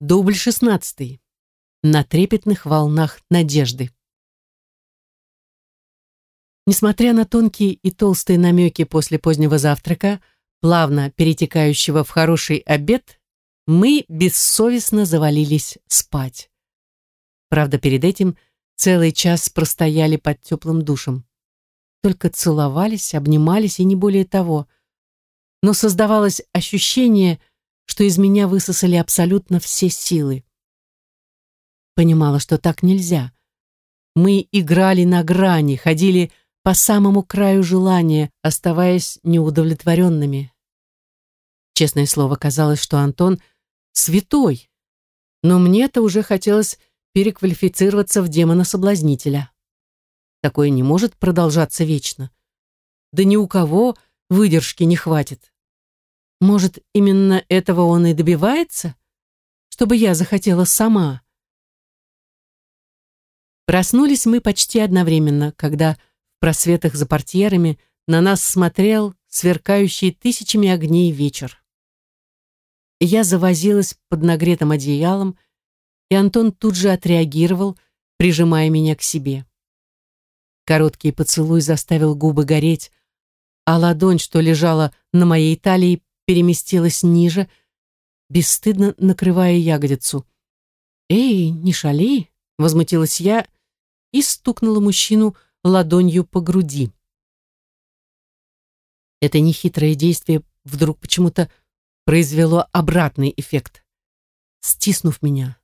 Дубль шестнадцатый. На трепетных волнах надежды. Несмотря на тонкие и толстые намеки после позднего завтрака, плавно перетекающего в хороший обед, мы бессовестно завалились спать. Правда, перед этим целый час простояли под теплым душем. Только целовались, обнимались и не более того. Но создавалось ощущение, что из меня высосали абсолютно все силы. Понимала, что так нельзя. Мы играли на грани, ходили по самому краю желания, оставаясь неудовлетворенными. Честное слово, казалось, что Антон святой, но мне-то уже хотелось переквалифицироваться в демона-соблазнителя. Такое не может продолжаться вечно. Да ни у кого выдержки не хватит. Может, именно этого он и добивается? Чтобы я захотела сама. Проснулись мы почти одновременно, когда в просветах за портьерами на нас смотрел сверкающий тысячами огней вечер. Я завозилась под нагретым одеялом, и Антон тут же отреагировал, прижимая меня к себе. Короткий поцелуй заставил губы гореть, а ладонь, что лежала на моей талии, переместилась ниже, бесстыдно накрывая ягодицу. «Эй, не шали!» — возмутилась я и стукнула мужчину ладонью по груди. Это нехитрое действие вдруг почему-то произвело обратный эффект. Стиснув меня,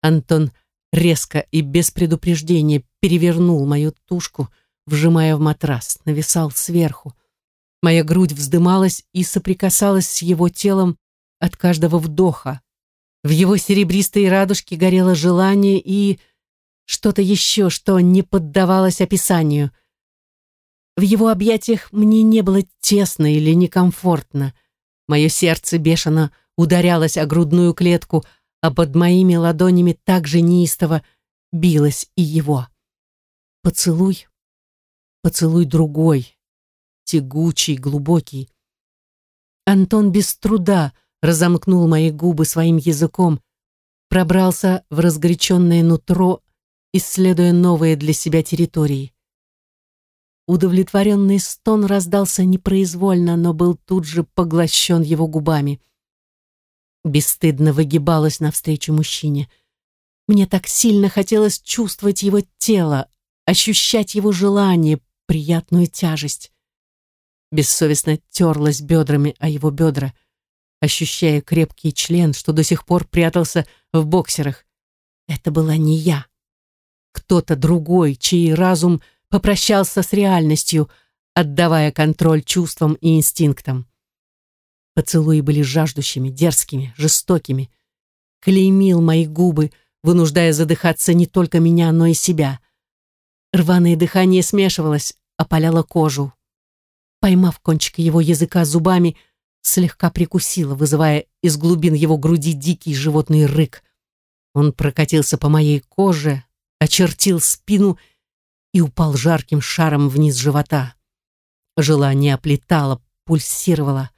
Антон резко и без предупреждения перевернул мою тушку, вжимая в матрас, нависал сверху. Моя грудь вздымалась и соприкасалась с его телом от каждого вдоха. В его серебристой радужке горело желание и что-то еще, что не поддавалось описанию. В его объятиях мне не было тесно или некомфортно. Мое сердце бешено ударялось о грудную клетку, а под моими ладонями так же неистово билось и его. Поцелуй, поцелуй другой, тягучий, глубокий. Антон без труда разомкнул мои губы своим языком, пробрался в разгоряченное нутро, исследуя новые для себя территории. Удовлетворенный стон раздался непроизвольно, но был тут же поглощен его губами. Бесстыдно выгибалась навстречу мужчине. Мне так сильно хотелось чувствовать его тело, ощущать его желание, приятную тяжесть бессовестно терлась бедрами о его бедра, ощущая крепкий член, что до сих пор прятался в боксерах. Это была не я. Кто-то другой, чей разум попрощался с реальностью, отдавая контроль чувствам и инстинктам. Поцелуи были жаждущими, дерзкими, жестокими. Клеймил мои губы, вынуждая задыхаться не только меня, но и себя. Рваное дыхание смешивалось, опаляло кожу, поймав кончик его языка зубами, слегка прикусила, вызывая из глубин его груди дикий животный рык. Он прокатился по моей коже, очертил спину и упал жарким шаром вниз живота. Желание оплетало, пульсировало,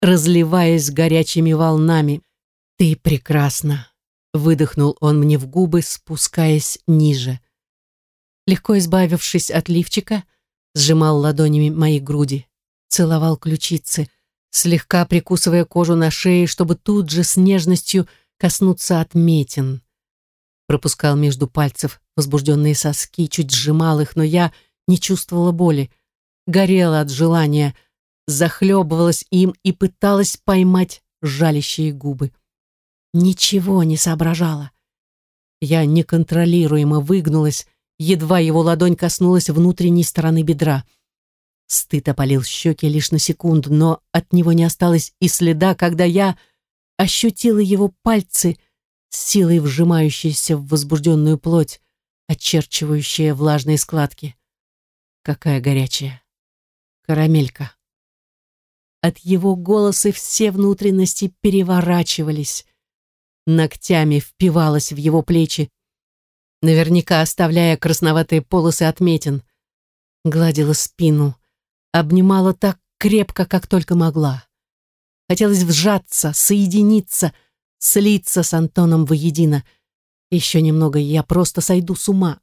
разливаясь горячими волнами. «Ты прекрасна!» — выдохнул он мне в губы, спускаясь ниже. Легко избавившись от лифчика, сжимал ладонями мои груди, целовал ключицы, слегка прикусывая кожу на шее, чтобы тут же с нежностью коснуться отметин. Пропускал между пальцев возбужденные соски, чуть сжимал их, но я не чувствовала боли, горела от желания, захлебывалась им и пыталась поймать жалящие губы. Ничего не соображала. Я неконтролируемо выгнулась, едва его ладонь коснулась внутренней стороны бедра. Стыд опалил щеки лишь на секунду, но от него не осталось и следа, когда я ощутила его пальцы, силой вжимающиеся в возбужденную плоть, очерчивающие влажные складки. Какая горячая. Карамелька. От его голоса все внутренности переворачивались. Ногтями впивалась в его плечи, наверняка оставляя красноватые полосы отметин. Гладила спину, обнимала так крепко, как только могла. Хотелось вжаться, соединиться, слиться с Антоном воедино. Еще немного, и я просто сойду с ума.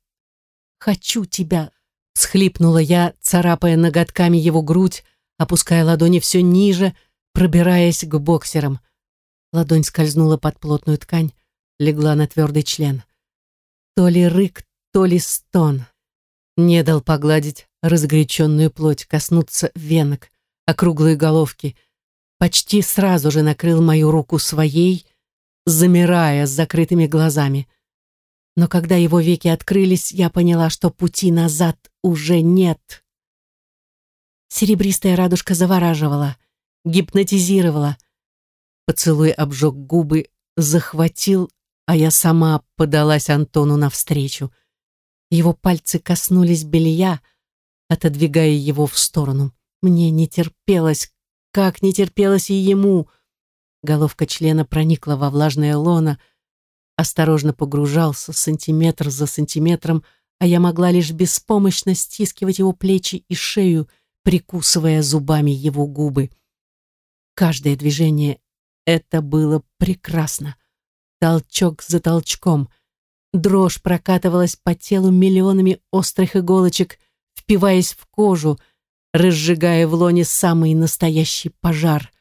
«Хочу тебя!» — схлипнула я, царапая ноготками его грудь, опуская ладони все ниже, пробираясь к боксерам. Ладонь скользнула под плотную ткань, легла на твердый член. То ли рык, то ли стон. Не дал погладить разгоряченную плоть, коснуться венок, округлые головки. Почти сразу же накрыл мою руку своей, замирая с закрытыми глазами. Но когда его веки открылись, я поняла, что пути назад уже нет. Серебристая радужка завораживала, гипнотизировала. Поцелуй обжег губы, захватил, а я сама подалась Антону навстречу. Его пальцы коснулись белья, отодвигая его в сторону. Мне не терпелось, как не терпелось и ему. Головка члена проникла во влажное лоно, осторожно погружался сантиметр за сантиметром, а я могла лишь беспомощно стискивать его плечи и шею, прикусывая зубами его губы. Каждое движение — это было прекрасно. Толчок за толчком. Дрожь прокатывалась по телу миллионами острых иголочек, впиваясь в кожу, разжигая в лоне самый настоящий пожар.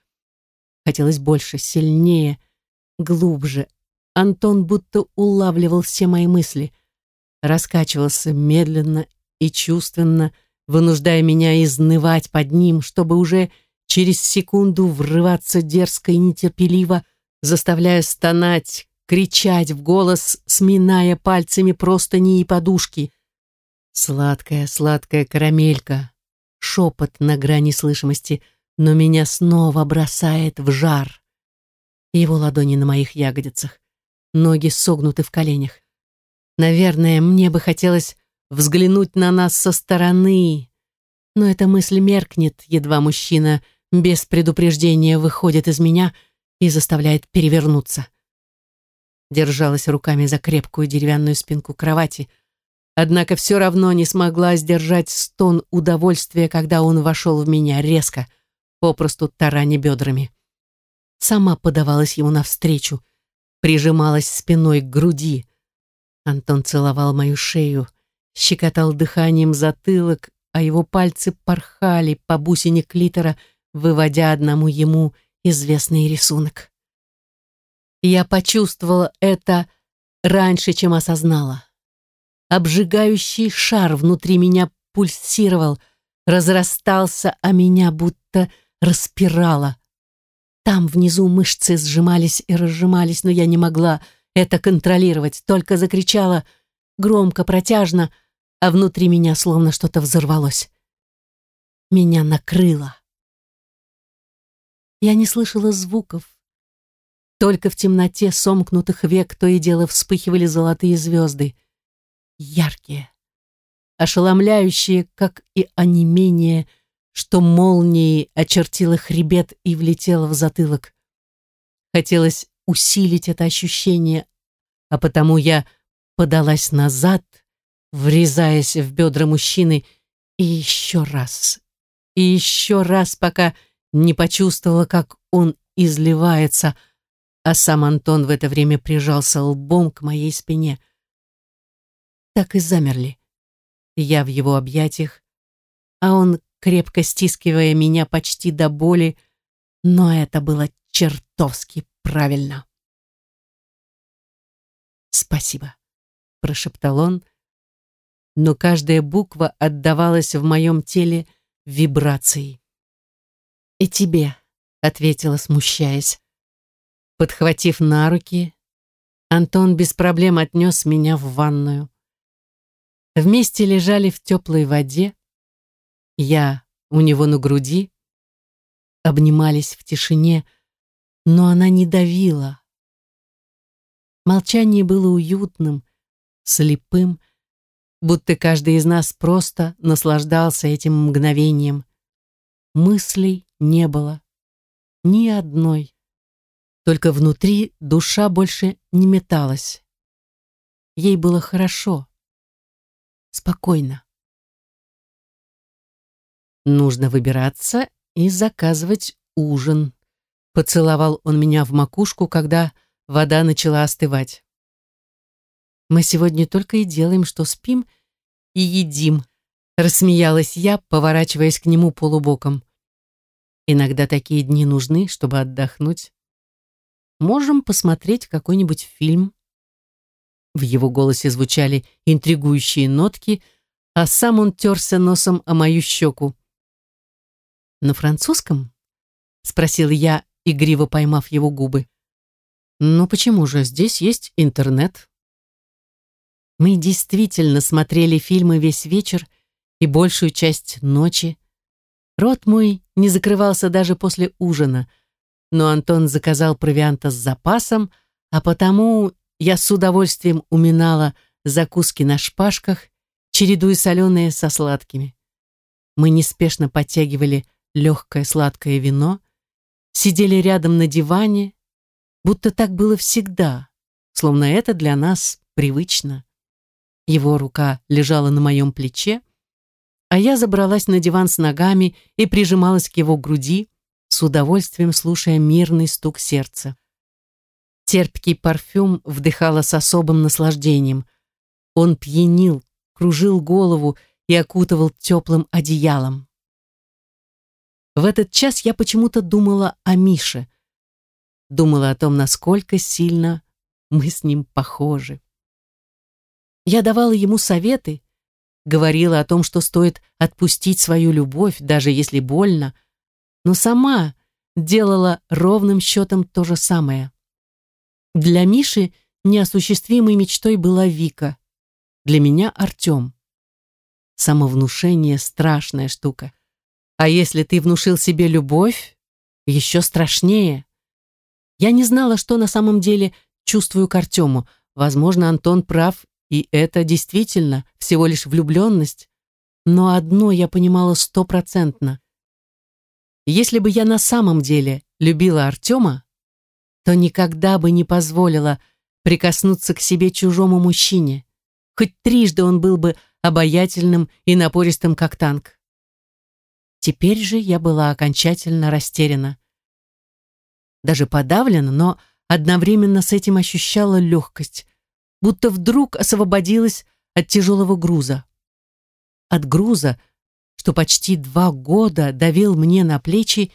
Хотелось больше, сильнее, глубже, Антон будто улавливал все мои мысли, раскачивался медленно и чувственно, вынуждая меня изнывать под ним, чтобы уже через секунду врываться дерзко и нетерпеливо, заставляя стонать, кричать в голос, сминая пальцами простыни и подушки. Сладкая, сладкая карамелька, шепот на грани слышимости, но меня снова бросает в жар. Его ладони на моих ягодицах, ноги согнуты в коленях. Наверное, мне бы хотелось взглянуть на нас со стороны, но эта мысль меркнет, едва мужчина без предупреждения выходит из меня и заставляет перевернуться. Держалась руками за крепкую деревянную спинку кровати, однако все равно не смогла сдержать стон удовольствия, когда он вошел в меня резко, попросту тараня бедрами. Сама подавалась ему навстречу, прижималась спиной к груди. Антон целовал мою шею, щекотал дыханием затылок, а его пальцы порхали по бусине клитора, выводя одному ему известный рисунок. Я почувствовала это раньше, чем осознала. Обжигающий шар внутри меня пульсировал, разрастался, а меня будто распирало. Там внизу мышцы сжимались и разжимались, но я не могла это контролировать, только закричала громко, протяжно, а внутри меня словно что-то взорвалось. Меня накрыло. Я не слышала звуков. Только в темноте сомкнутых век то и дело вспыхивали золотые звезды. Яркие, ошеломляющие, как и онемение что молнией очертила хребет и влетела в затылок. Хотелось усилить это ощущение, а потому я подалась назад, врезаясь в бедра мужчины, и еще раз, и еще раз, пока не почувствовала, как он изливается, а сам Антон в это время прижался лбом к моей спине. Так и замерли. Я в его объятиях, а он крепко стискивая меня почти до боли, но это было чертовски правильно. «Спасибо», — прошептал он, но каждая буква отдавалась в моем теле вибрацией. «И тебе», — ответила, смущаясь. Подхватив на руки, Антон без проблем отнес меня в ванную. Вместе лежали в теплой воде, я у него на груди, обнимались в тишине, но она не давила. Молчание было уютным, слепым, будто каждый из нас просто наслаждался этим мгновением. Мыслей не было, ни одной. Только внутри душа больше не металась. Ей было хорошо, спокойно. Нужно выбираться и заказывать ужин. Поцеловал он меня в макушку, когда вода начала остывать. «Мы сегодня только и делаем, что спим и едим», рассмеялась я, поворачиваясь к нему полубоком. «Иногда такие дни нужны, чтобы отдохнуть. Можем посмотреть какой-нибудь фильм». В его голосе звучали интригующие нотки, а сам он терся носом о мою щеку. «На французском?» — спросил я, игриво поймав его губы. «Ну почему же? Здесь есть интернет». Мы действительно смотрели фильмы весь вечер и большую часть ночи. Рот мой не закрывался даже после ужина, но Антон заказал провианта с запасом, а потому я с удовольствием уминала закуски на шпажках, чередуя соленые со сладкими. Мы неспешно подтягивали легкое сладкое вино, сидели рядом на диване, будто так было всегда, словно это для нас привычно. Его рука лежала на моем плече, а я забралась на диван с ногами и прижималась к его груди, с удовольствием слушая мирный стук сердца. Терпкий парфюм вдыхала с особым наслаждением. Он пьянил, кружил голову и окутывал теплым одеялом. В этот час я почему-то думала о Мише. Думала о том, насколько сильно мы с ним похожи. Я давала ему советы, говорила о том, что стоит отпустить свою любовь, даже если больно, но сама делала ровным счетом то же самое. Для Миши неосуществимой мечтой была Вика. Для меня Артем. Самовнушение — страшная штука. А если ты внушил себе любовь, еще страшнее. Я не знала, что на самом деле чувствую к Артему. Возможно, Антон прав, и это действительно всего лишь влюбленность. Но одно я понимала стопроцентно. Если бы я на самом деле любила Артема, то никогда бы не позволила прикоснуться к себе чужому мужчине. Хоть трижды он был бы обаятельным и напористым, как танк. Теперь же я была окончательно растеряна. Даже подавлена, но одновременно с этим ощущала легкость, будто вдруг освободилась от тяжелого груза. От груза, что почти два года давил мне на плечи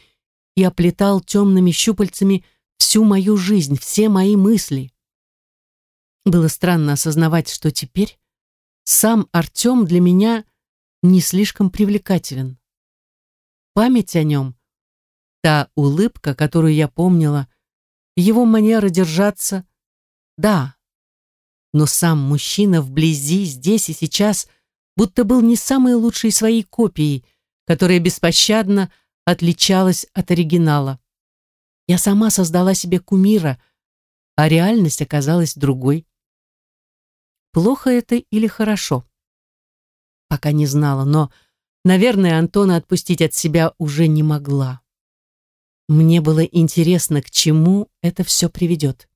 и оплетал темными щупальцами всю мою жизнь, все мои мысли. Было странно осознавать, что теперь сам Артем для меня не слишком привлекателен. Память о нем, та улыбка, которую я помнила, его манера держаться, да, но сам мужчина вблизи, здесь и сейчас, будто был не самой лучшей своей копией, которая беспощадно отличалась от оригинала. Я сама создала себе кумира, а реальность оказалась другой. Плохо это или хорошо? Пока не знала, но, наверное, Антона отпустить от себя уже не могла. Мне было интересно, к чему это все приведет.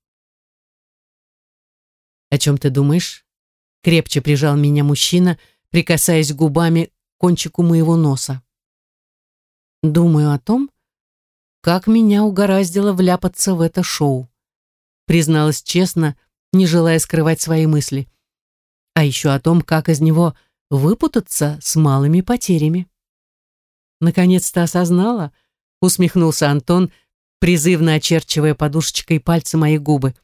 «О чем ты думаешь?» Крепче прижал меня мужчина, прикасаясь губами к кончику моего носа. «Думаю о том, как меня угораздило вляпаться в это шоу. Призналась честно, не желая скрывать свои мысли. А еще о том, как из него выпутаться с малыми потерями. Наконец-то осознала, усмехнулся Антон, призывно очерчивая подушечкой пальцы мои губы.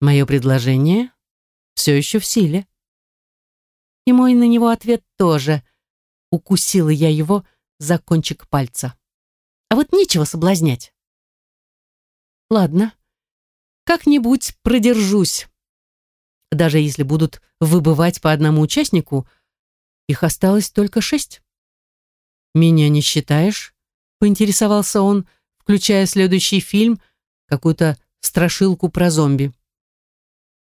Мое предложение все еще в силе. И мой на него ответ тоже. Укусила я его за кончик пальца. А вот нечего соблазнять. Ладно, как-нибудь продержусь. Даже если будут выбывать по одному участнику, их осталось только шесть. «Меня не считаешь?» — поинтересовался он, включая следующий фильм, какую-то страшилку про зомби.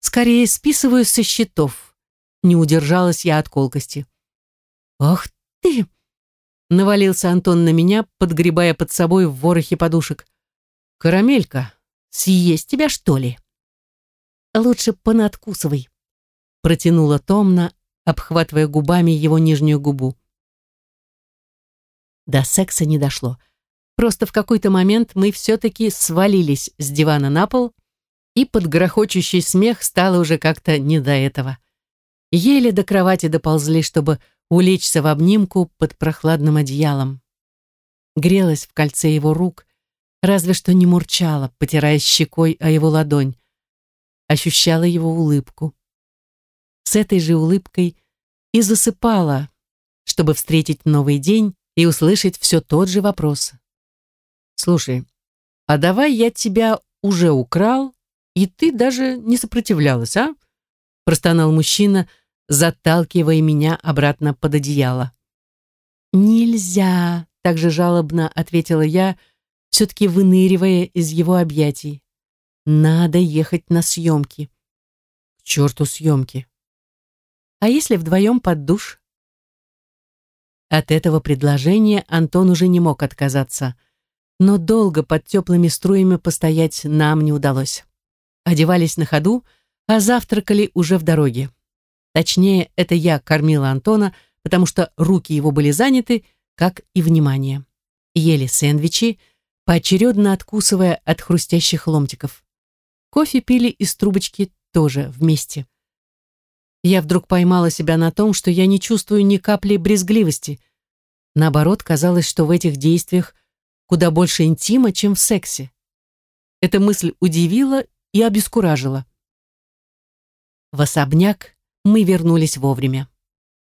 «Скорее списываю со счетов», — не удержалась я от колкости. «Ах ты!» Навалился Антон на меня, подгребая под собой в ворохе подушек. «Карамелька, съесть тебя, что ли?» «Лучше понадкусывай», — протянула томно, обхватывая губами его нижнюю губу. До секса не дошло. Просто в какой-то момент мы все-таки свалились с дивана на пол, И под грохочущий смех стало уже как-то не до этого. Еле до кровати доползли, чтобы улечься в обнимку под прохладным одеялом. Грелась в кольце его рук, разве что не мурчала, потирая щекой о его ладонь. Ощущала его улыбку. С этой же улыбкой и засыпала, чтобы встретить новый день и услышать все тот же вопрос. «Слушай, а давай я тебя уже украл, и ты даже не сопротивлялась, а?» Простонал мужчина, заталкивая меня обратно под одеяло. «Нельзя!» — также жалобно ответила я, все-таки выныривая из его объятий. «Надо ехать на съемки». «К черту съемки!» «А если вдвоем под душ?» От этого предложения Антон уже не мог отказаться, но долго под теплыми струями постоять нам не удалось. Одевались на ходу, а завтракали уже в дороге. Точнее, это я кормила Антона, потому что руки его были заняты, как и внимание. Ели сэндвичи, поочередно откусывая от хрустящих ломтиков. Кофе пили из трубочки тоже вместе. Я вдруг поймала себя на том, что я не чувствую ни капли брезгливости. Наоборот, казалось, что в этих действиях куда больше интима, чем в сексе. Эта мысль удивила и обескуражила. В особняк мы вернулись вовремя.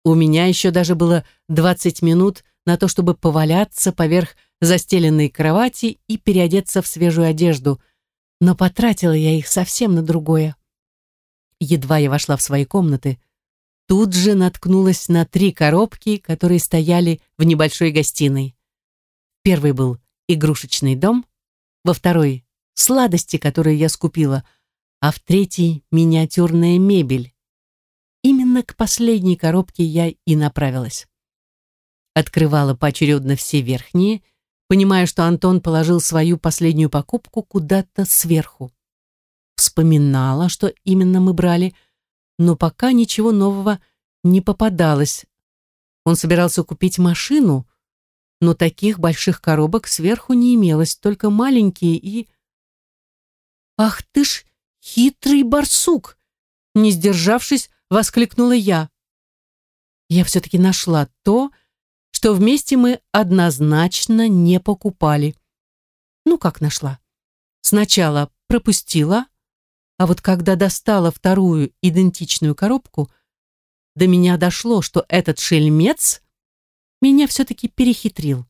У меня еще даже было 20 минут на то, чтобы поваляться поверх застеленной кровати и переодеться в свежую одежду, но потратила я их совсем на другое. Едва я вошла в свои комнаты, тут же наткнулась на три коробки, которые стояли в небольшой гостиной. Первый был игрушечный дом, во второй — сладости, которые я скупила, а в третий — миниатюрная мебель. Именно к последней коробке я и направилась. Открывала поочередно все верхние, понимая, что Антон положил свою последнюю покупку куда-то сверху. Вспоминала, что именно мы брали, но пока ничего нового не попадалось. Он собирался купить машину, но таких больших коробок сверху не имелось, только маленькие и... «Ах ты ж хитрый барсук!» Не сдержавшись, воскликнула я. Я все-таки нашла то, что вместе мы однозначно не покупали. Ну, как нашла? Сначала пропустила, а вот когда достала вторую идентичную коробку, до меня дошло, что этот шельмец меня все-таки перехитрил.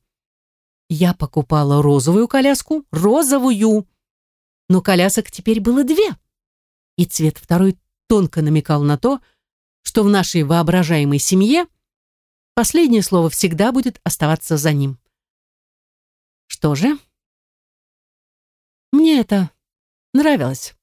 Я покупала розовую коляску, розовую, но колясок теперь было две, и цвет второй тонко намекал на то, что в нашей воображаемой семье последнее слово всегда будет оставаться за ним. Что же? Мне это нравилось.